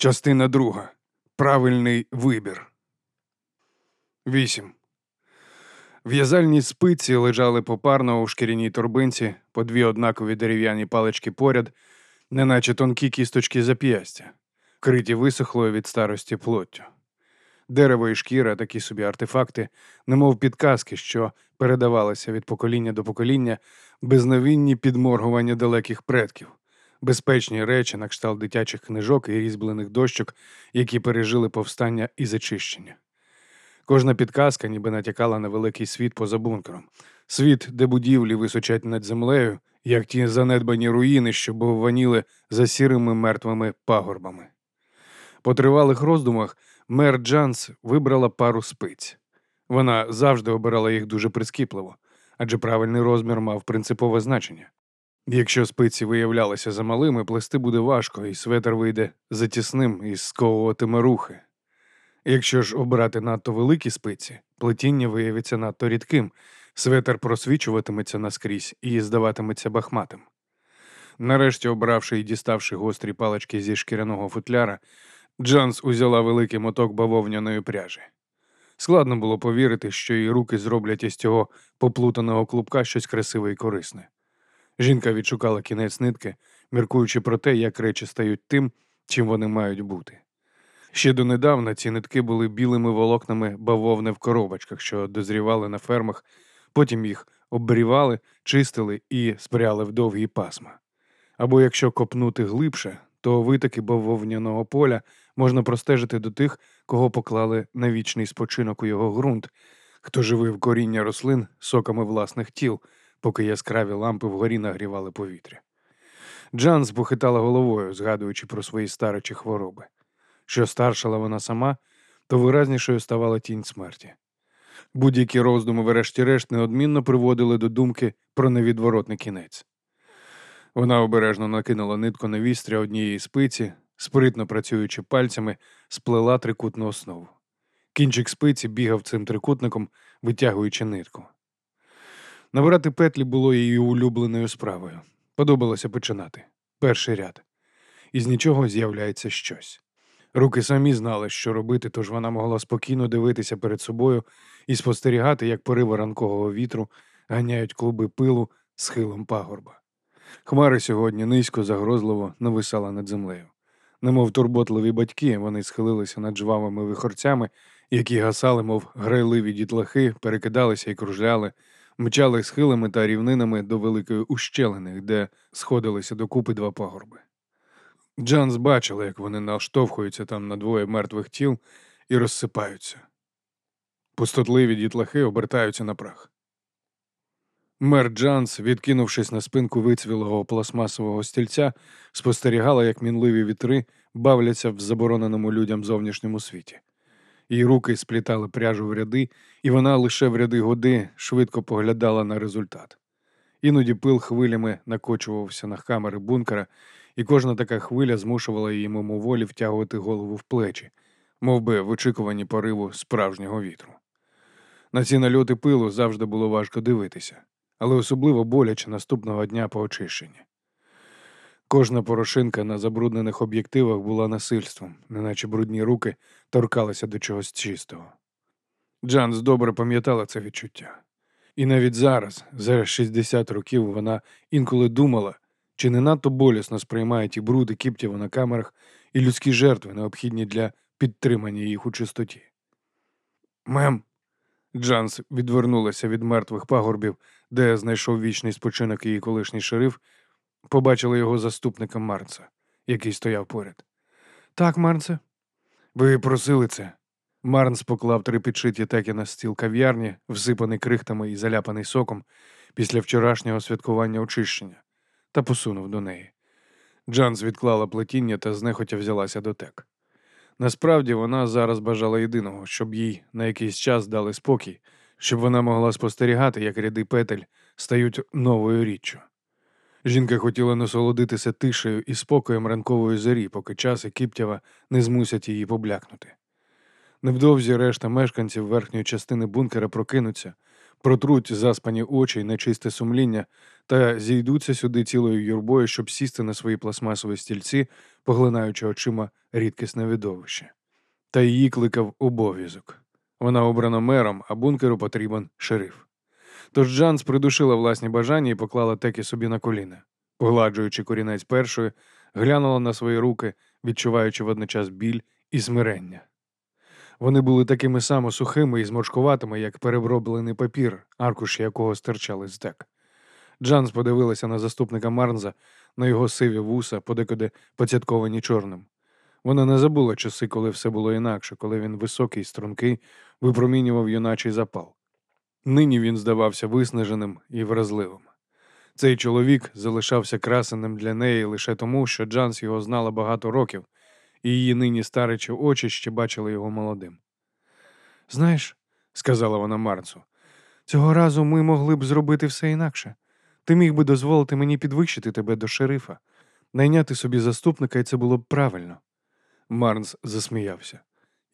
Частина друга. Правильний вибір. 8. В'язальні спиці лежали попарно у шкіряній торбинці, по дві однакові дерев'яні палички поряд, неначе тонкі кісточки зап'ястя, криті висохлою від старості плоттю. Дерево і шкіра, такі собі артефакти, немов підказки, що передавалися від покоління до покоління, безновінні підморгування далеких предків, безпечні речі на кшталт дитячих книжок і різьблених дощок, які пережили повстання і зачищення. Кожна підказка ніби натякала на великий світ поза бункером, світ, де будівлі височать над землею, як ті занедбані руїни, що бовваніли за сірими мертвими пагорбами. По тривалих роздумах мер Джанс вибрала пару спиць. Вона завжди обирала їх дуже прискіпливо, адже правильний розмір мав принципове значення. Якщо спиці виявлялися замалими, плести буде важко, і светр вийде затісним і сковуватиме рухи. Якщо ж обрати надто великі спиці, плетіння виявиться надто рідким, светр просвічуватиметься наскрізь і здаватиметься бахматим. Нарешті, обравши і діставши гострі палички зі шкіряного футляра, Джанс узяла великий моток бавовняної пряжі. Складно було повірити, що її руки зроблять із цього поплутаного клубка щось красиве і корисне. Жінка відшукала кінець нитки, міркуючи про те, як речі стають тим, чим вони мають бути. Ще донедавна ці нитки були білими волокнами бавовни в коробочках, що дозрівали на фермах, потім їх обрівали, чистили і спряли в довгі пасма. Або якщо копнути глибше, то витоки бавовняного поля можна простежити до тих, кого поклали на вічний спочинок у його ґрунт, хто живив коріння рослин соками власних тіл, поки яскраві лампи вгорі нагрівали повітря. Джанс похитала головою, згадуючи про свої старечі хвороби. Що старшала вона сама, то виразнішою ставала тінь смерті. Будь-які роздуми, врешті-решт, неодмінно приводили до думки про невідворотний кінець. Вона обережно накинула нитку на вістря однієї спиці, спритно працюючи пальцями, сплела трикутну основу. Кінчик спиці бігав цим трикутником, витягуючи нитку. Набирати петлі було її улюбленою справою. Подобалося починати. Перший ряд. Із нічого з'являється щось. Руки самі знали, що робити, тож вона могла спокійно дивитися перед собою і спостерігати, як пориви ранкового вітру ганяють клуби пилу схилом пагорба. Хмари сьогодні низько, загрозливо нависали над землею. Немов турботливі батьки, вони схилилися над жвавими вихорцями, які гасали, мов грайливі дітлахи, перекидалися і кружляли, мчали схилами та рівнинами до великої ущелини, де сходилися докупи два пагорби. Джанс бачила, як вони наштовхуються там на двоє мертвих тіл і розсипаються. Пустотливі дітлахи обертаються на прах. Мер Джанс, відкинувшись на спинку вицвілого пластмасового стільця, спостерігала, як мінливі вітри бавляться в забороненому людям зовнішньому світі. Її руки сплітали пряжу в ряди, і вона лише в ряди годи швидко поглядала на результат. Іноді пил хвилями накочувався на камери бункера, і кожна така хвиля змушувала її мимоволі втягувати голову в плечі, мов би в очікуванні пориву справжнього вітру. На ці нальоти пилу завжди було важко дивитися, але особливо боляче наступного дня по очищенні. Кожна порошинка на забруднених об'єктивах була насильством, неначе брудні руки торкалися до чогось чистого. Джанс добре пам'ятала це відчуття. І навіть зараз, за 60 років, вона інколи думала, чи не надто болісно сприймає ті бруди кіптєва на камерах і людські жертви, необхідні для підтримання їх у чистоті. Мем. Джанс відвернулася від мертвих пагорбів, де знайшов вічний спочинок її колишній шериф, побачила його заступника Марнса, який стояв поряд. Так, Марнсе, ви просили це. Марнс поклав три підшиті теки на стіл кав'ярні, всипаний крихтами і заляпаний соком після вчорашнього святкування очищення, та посунув до неї. Джанс відклала плетіння та знехотя взялася до тек. Насправді вона зараз бажала єдиного, щоб їй на якийсь час дали спокій, щоб вона могла спостерігати, як ряди петель стають новою річчю. Жінка хотіла насолодитися тишею і спокоєм ранкової зорі, поки час і кіптява не змусять її поблякнути. Невдовзі решта мешканців верхньої частини бункера прокинуться, протруть заспані очі й нечисте сумління та зійдуться сюди цілою юрбою, щоб сісти на свої пластмасові стільці, поглинаючи очима рідкісне видовище. Та її кликав обов'язок. Вона обрана мером, а бункеру потрібен шериф. Тож Джанс придушила власні бажання і поклала теки собі на коліна. Погладжуючи корінець першої, глянула на свої руки, відчуваючи водночас біль і смирення. Вони були такими само сухими і зморшкуватими, як перероблений папір, аркуші якого стирчали з тек. Джанс подивилася на заступника Марнза, на його сиві вуса, подекуди поцятковані чорним. Вона не забула часи, коли все було інакше, коли він високий, стрункий, випромінював юначий запал. Нині він здавався виснаженим і вразливим. Цей чоловік залишався красеним для неї лише тому, що Джанс його знала багато років, і її нині старичі очі ще бачили його молодим. Знаєш, сказала вона Марцу, цього разу ми могли б зробити все інакше. Ти міг би дозволити мені підвищити тебе до шерифа, найняти собі заступника, і це було б правильно. Марнс засміявся.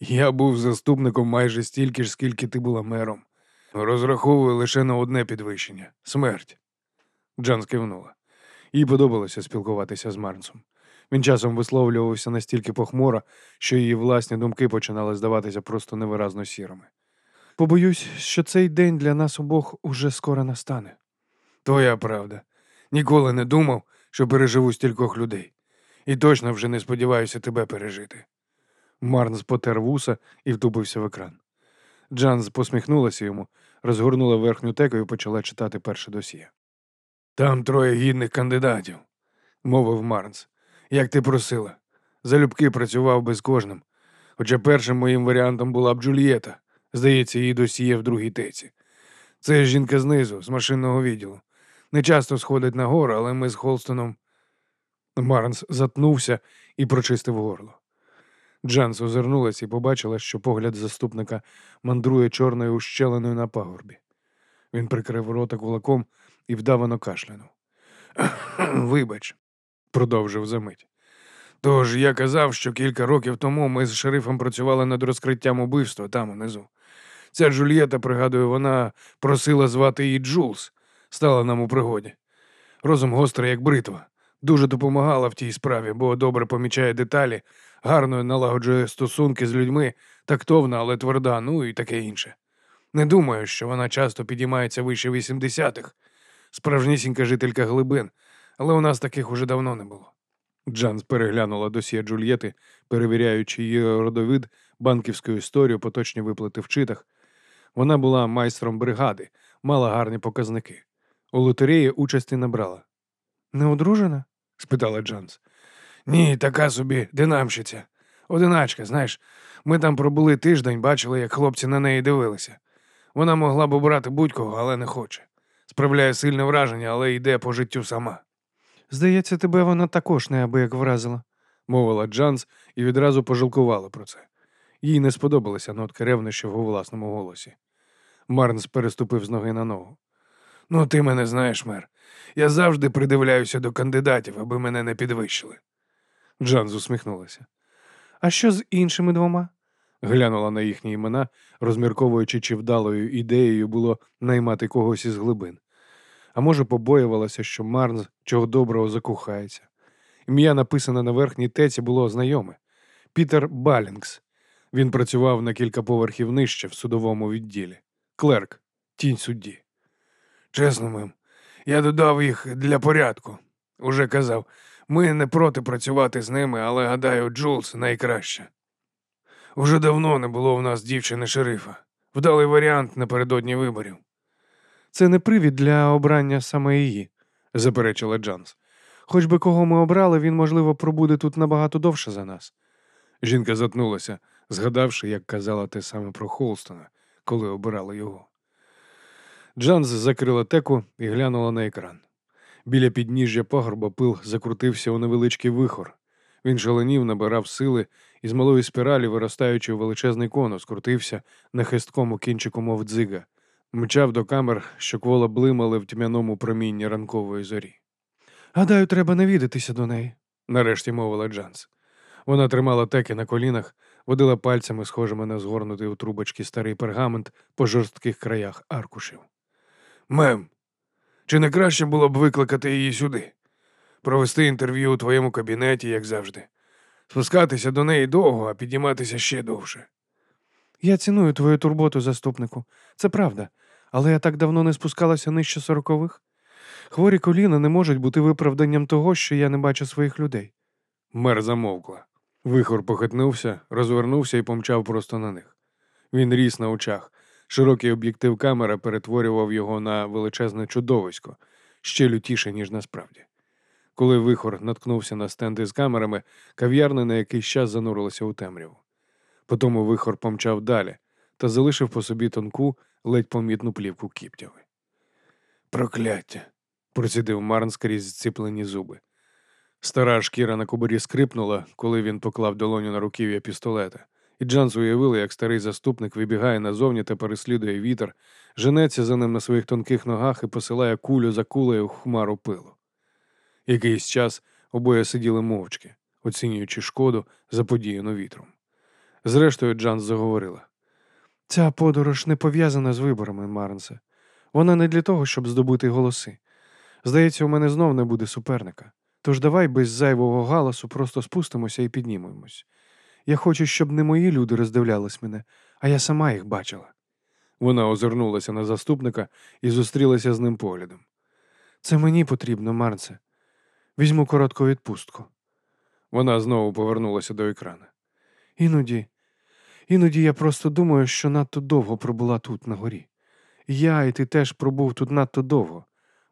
Я був заступником майже стільки ж, скільки ти була мером. Розраховую лише на одне підвищення смерть. Джан скивнула. Їй подобалося спілкуватися з Марнсом. Він часом висловлювався настільки похмуро, що її власні думки починали здаватися просто невиразно сірими. Побоюсь, що цей день для нас обох уже скоро настане. Твоя правда. Ніколи не думав, що переживу стількох людей. І точно вже не сподіваюся тебе пережити. Марнс потер вуса і втупився в екран. Джанс посміхнулася йому, розгорнула верхню теку і почала читати перше досьє. Там троє гідних кандидатів, мовив Марнс. Як ти просила. Залюбки працював би з кожним. Хоча першим моїм варіантом була б Джульєта. Здається, її досьє в другій теці. Це жінка знизу, з машинного відділу. Не часто сходить на гору, але ми з Холстоном. Марнс затнувся і прочистив горло. Джанс озирнулася і побачила, що погляд заступника мандрує чорною ущеленою на пагорбі. Він прикрив рота кулаком і вдавано кашлянув. Вибач, продовжив замить. Тож я казав, що кілька років тому ми з шерифом працювали над розкриттям убивства там унизу. Ця Джульєта, пригадую, вона просила звати її Джулс, стала нам у пригоді. Розум гострий, як бритва. Дуже допомагала в тій справі, бо добре помічає деталі, гарно налагоджує стосунки з людьми, тактовна, але тверда, ну і таке інше. Не думаю, що вона часто підіймається вище 80-х. Справжнісінька жителька глибин, але у нас таких уже давно не було. Джанс переглянула досьє Джульєти, перевіряючи її родовид, банківську історію, поточні виплати в читах. Вона була майстром бригади, мала гарні показники. У лотереї участі не брала. Не одружена? Спитала Джанс. Ні, така собі динамщиця. Одиначка, знаєш, ми там пробули тиждень, бачили, як хлопці на неї дивилися. Вона могла б обрати будь-кого, але не хоче. Справляє сильне враження, але йде по життю сама. Здається, тебе вона також неабияк вразила, мовила Джанс і відразу пожалкувала про це. Їй не сподобалася нотка ревнощів у власному голосі. Марнс переступив з ноги на ногу. Ну, ти мене знаєш, мер. Я завжди придивляюся до кандидатів, аби мене не підвищили. Джанс усміхнулася. А що з іншими двома? Глянула на їхні імена, розмірковуючи, чи вдалою ідеєю було наймати когось із глибин. А може, побоювалася, що Марнс чого доброго закохається. Ім'я, написане на верхній теці, було знайоме Пітер Балінгс. Він працював на кілька поверхів нижче в судовому відділі. Клерк, тінь судді. Чесно, мем, я додав їх для порядку. Уже казав, ми не проти працювати з ними, але гадаю, Джулс найкраща. Уже давно не було в нас дівчини шерифа. Вдалий варіант напередодні виборів. Це не привід для обрання саме її, заперечила Джанс. Хоч би кого ми обрали, він, можливо, пробуде тут набагато довше за нас. Жінка затнулася, згадавши, як казала те саме про Холстона, коли обирала його. Джанс закрила теку і глянула на екран. Біля підніжжя пагорба пил закрутився у невеличкий вихор. Він шаленів, набирав сили і з малої спіралі, виростаючи в величезний конус, крутився на хисткому кінчику, мов дзига, мчав до камер, що квола блимали в тьмяному промінні ранкової зорі. Гадаю, треба навідатися до неї, нарешті мовила Джанс. Вона тримала теки на колінах, водила пальцями, схожими на згорнутий у трубочки старий пергамент по жорстких краях аркушів. Мем, чи не краще було б викликати її сюди, провести інтерв'ю у твоєму кабінеті, як завжди, спускатися до неї довго, а підніматися ще довше. Я ціную твою турботу, заступнику. Це правда. Але я так давно не спускалася нижче сорокових. Хворі коліна не можуть бути виправданням того, що я не бачу своїх людей. Мер замовкла. Вихор похитнувся, розвернувся і помчав просто на них. Він ріс на очах. Широкий об'єктив камери перетворював його на величезне чудовисько, ще лютіше, ніж насправді. Коли вихор наткнувся на стенди з камерами, кав'ярня на якийсь час занурилася у темряву. Потому вихор помчав далі та залишив по собі тонку, ледь помітну плівку кіптяви. Прокляття. процідив Марн скрізь зціплені зуби. Стара шкіра на кобурі скрипнула, коли він поклав долоню на руків'я пістолета, і Джанс уявили, як старий заступник вибігає назовні та переслідує вітер, женеться за ним на своїх тонких ногах і посилає кулю за кулею в хмару пилу. Якийсь час обоє сиділи мовчки, оцінюючи шкоду, заподіяну вітром. Зрештою, Джанс заговорила. Ця подорож не пов'язана з виборами, Марнсе. Вона не для того, щоб здобути голоси. Здається, у мене знов не буде суперника. Тож давай без зайвого галасу просто спустимося і піднімемось. Я хочу, щоб не мої люди роздивлялись мене, а я сама їх бачила. Вона озирнулася на заступника і зустрілася з ним поглядом. Це мені потрібно, Марнсе. Візьму коротку відпустку. Вона знову повернулася до екрана. Іноді, іноді я просто думаю, що надто довго пробула тут на горі. Я і ти теж пробув тут надто довго.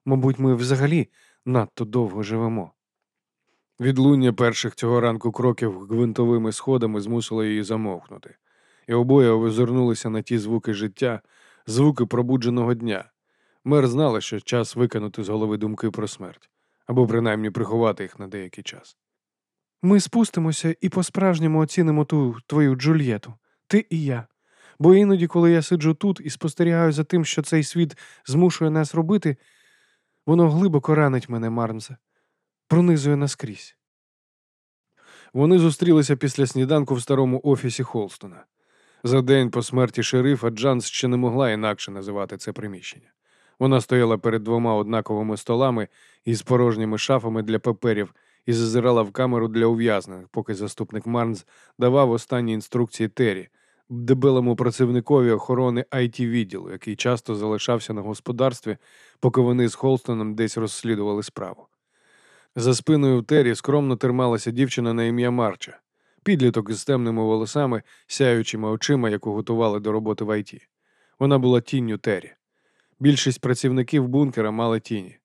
Мабуть, ми взагалі надто довго живемо. Відлуння перших цього ранку кроків гвинтовими сходами змусило її замовкнути, і обоє озирнулися на ті звуки життя, звуки пробудженого дня. Мер знала, що час викинути з голови думки про смерть, або принаймні приховати їх на деякий час. Ми спустимося і по-справжньому оцінимо ту твою Джульєту, ти і я. Бо іноді, коли я сиджу тут і спостерігаю за тим, що цей світ змушує нас робити, воно глибоко ранить мене, Марнзе, пронизує наскрізь. Вони зустрілися після сніданку в старому офісі Холстона. За день по смерті шерифа Джанс ще не могла інакше називати це приміщення. Вона стояла перед двома однаковими столами із порожніми шафами для паперів і зазирала в камеру для ув'язнених, поки заступник Марнс давав останні інструкції Террі, дебелому працівникові охорони it відділу, який часто залишався на господарстві, поки вони з Холстоном десь розслідували справу. За спиною Террі скромно трималася дівчина на ім'я Марча, підліток із темними волосами, сяючими очима, яку готували до роботи в IT. Вона була тінню Террі. Більшість працівників бункера мали тіні.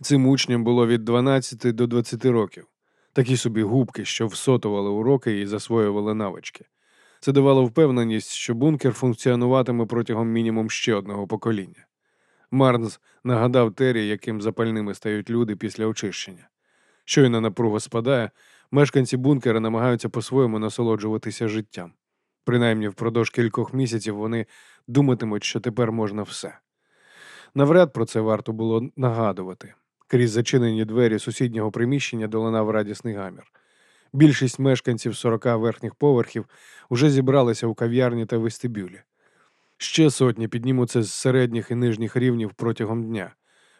Цим учням було від 12 до 20 років, такі собі губки, що всотували уроки і засвоювали навички. Це давало впевненість, що бункер функціонуватиме протягом мінімум ще одного покоління. Марнс нагадав Террі, яким запальними стають люди після очищення. Щойно напруга спадає, мешканці бункера намагаються по-своєму насолоджуватися життям. Принаймні впродовж кількох місяців вони думатимуть, що тепер можна все. Навряд про це варто було нагадувати. Крізь зачинені двері сусіднього приміщення долинав радісний гамір. Більшість мешканців 40 верхніх поверхів уже зібралися у кав'ярні та вестибюлі. Ще сотні піднімуться з середніх і нижніх рівнів протягом дня.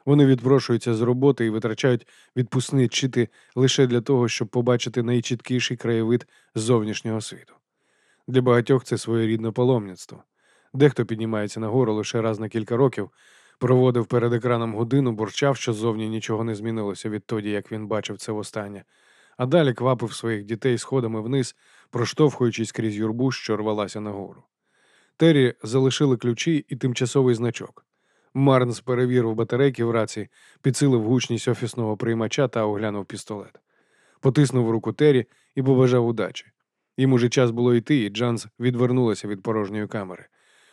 Вони відпрошуються з роботи і витрачають відпускні чити лише для того, щоб побачити найчіткіший краєвид зовнішнього світу. Для багатьох це своєрідне паломництво. Дехто піднімається нагору лише раз на кілька років, проводив перед екраном годину, бурчав, що зовні нічого не змінилося відтоді, як він бачив це востаннє, а далі квапив своїх дітей сходами вниз, проштовхуючись крізь юрбу, що рвалася нагору. Террі залишили ключі і тимчасовий значок. Марнс перевірив батарейки в раці, підсилив гучність офісного приймача та оглянув пістолет. Потиснув руку Террі і побажав удачі. Їм уже час було йти, і Джанс відвернулася від порожньої камери.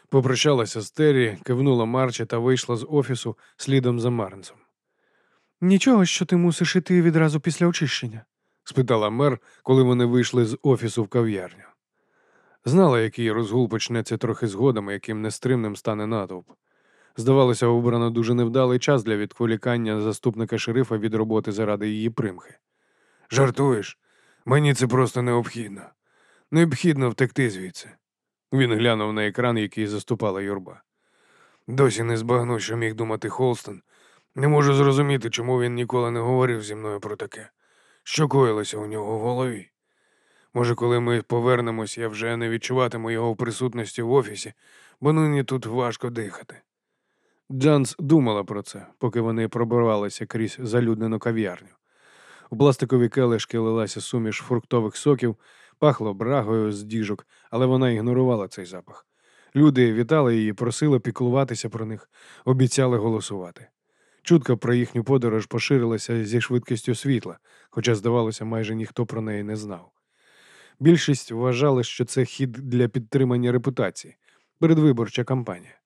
Попрощалася з Террі, кивнула Марчі та вийшла з офісу слідом за Марнсом. Нічого, що ти мусиш іти відразу після очищення? спитала мер, коли вони вийшли з офісу в кав'ярню. Знала, який розгул почнеться трохи згодом, яким нестримним стане натовп. Здавалося, обрано дуже невдалий час для відволікання заступника шерифа від роботи заради її примхи. Жартуєш? Мені це просто необхідно. Необхідно втекти звідси. Він глянув на екран, який заступала юрба. Досі не збагну, що міг думати Холстон. Не можу зрозуміти, чому він ніколи не говорив зі мною про таке. Що коїлося у нього в голові? Може, коли ми повернемось, я вже не відчуватиму його присутності в офісі, бо нині тут важко дихати. Джанс думала про це, поки вони пробивалися крізь залюднену кав'ярню. У пластикові келишки лилася суміш фруктових соків, пахло брагою з діжок, але вона ігнорувала цей запах. Люди вітали її, просили піклуватися про них, обіцяли голосувати. Чутка про їхню подорож поширилася зі швидкістю світла, хоча, здавалося, майже ніхто про неї не знав. Більшість вважали, що це хід для підтримання репутації, передвиборча кампанія.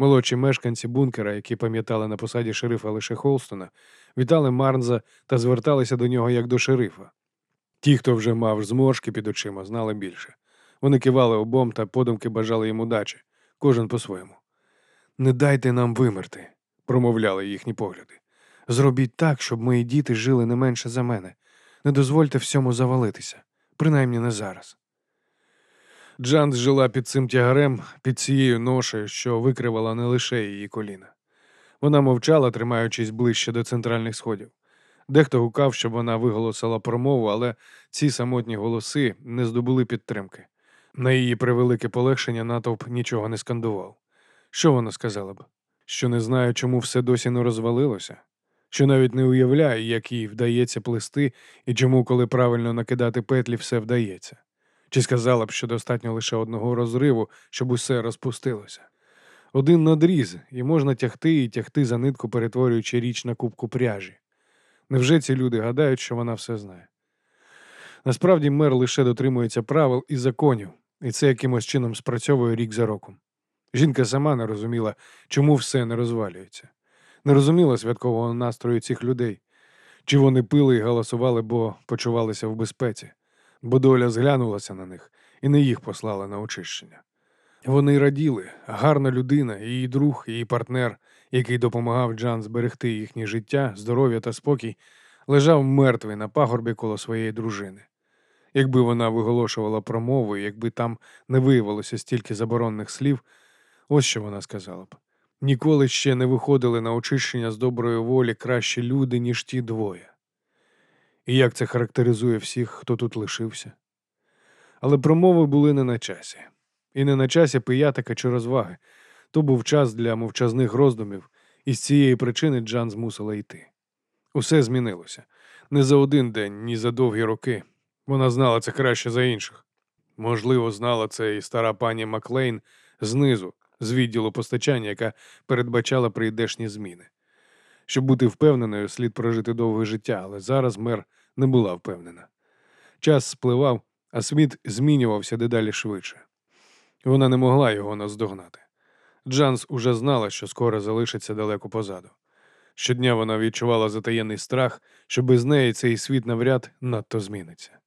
Молодші мешканці бункера, які пам'ятали на посаді шерифа лише Холстона, вітали Марнза та зверталися до нього як до шерифа. Ті, хто вже мав зморшки під очима, знали більше. Вони кивали обом та подумки бажали їм удачі, кожен по-своєму. Не дайте нам вимерти, промовляли їхні погляди. Зробіть так, щоб мої діти жили не менше за мене. Не дозвольте всьому завалитися, принаймні не зараз. Джанс жила під цим тягарем, під цією ношею, що викривала не лише її коліна. Вона мовчала, тримаючись ближче до центральних сходів. Дехто гукав, щоб вона виголосила промову, але ці самотні голоси не здобули підтримки. На її превелике полегшення натовп нічого не скандував. Що вона сказала б? Що не знає, чому все досі не розвалилося? Що навіть не уявляє, як їй вдається плести і чому, коли правильно накидати петлі, все вдається? Чи сказала б, що достатньо лише одного розриву, щоб усе розпустилося? Один надріз, і можна тягти і тягти за нитку, перетворюючи річ на кубку пряжі. Невже ці люди гадають, що вона все знає? Насправді мер лише дотримується правил і законів, і це якимось чином спрацьовує рік за роком. Жінка сама не розуміла, чому все не розвалюється, не розуміла святкового настрою цих людей, чи вони пили і голосували, бо почувалися в безпеці, бо доля зглянулася на них і не їх послала на очищення. Вони раділи, гарна людина, її друг, її партнер, який допомагав Джан зберегти їхнє життя, здоров'я та спокій, лежав мертвий на пагорбі коло своєї дружини. Якби вона виголошувала промову, якби там не виявилося стільки заборонних слів, ось що вона сказала б. Ніколи ще не виходили на очищення з доброї волі кращі люди, ніж ті двоє. І як це характеризує всіх, хто тут лишився? Але промови були не на часі. І не на часі пиятика чи розваги. То був час для мовчазних роздумів, і з цієї причини Джан змусила йти. Усе змінилося. Не за один день, ні за довгі роки. Вона знала це краще за інших. Можливо, знала це і стара пані Маклейн знизу, з відділу постачання, яка передбачала прийдешні зміни. Щоб бути впевненою, слід прожити довге життя, але зараз мер не була впевнена. Час спливав, а світ змінювався дедалі швидше. Вона не могла його наздогнати. Джанс уже знала, що скоро залишиться далеко позаду. Щодня вона відчувала затаєний страх, що без неї цей світ навряд надто зміниться.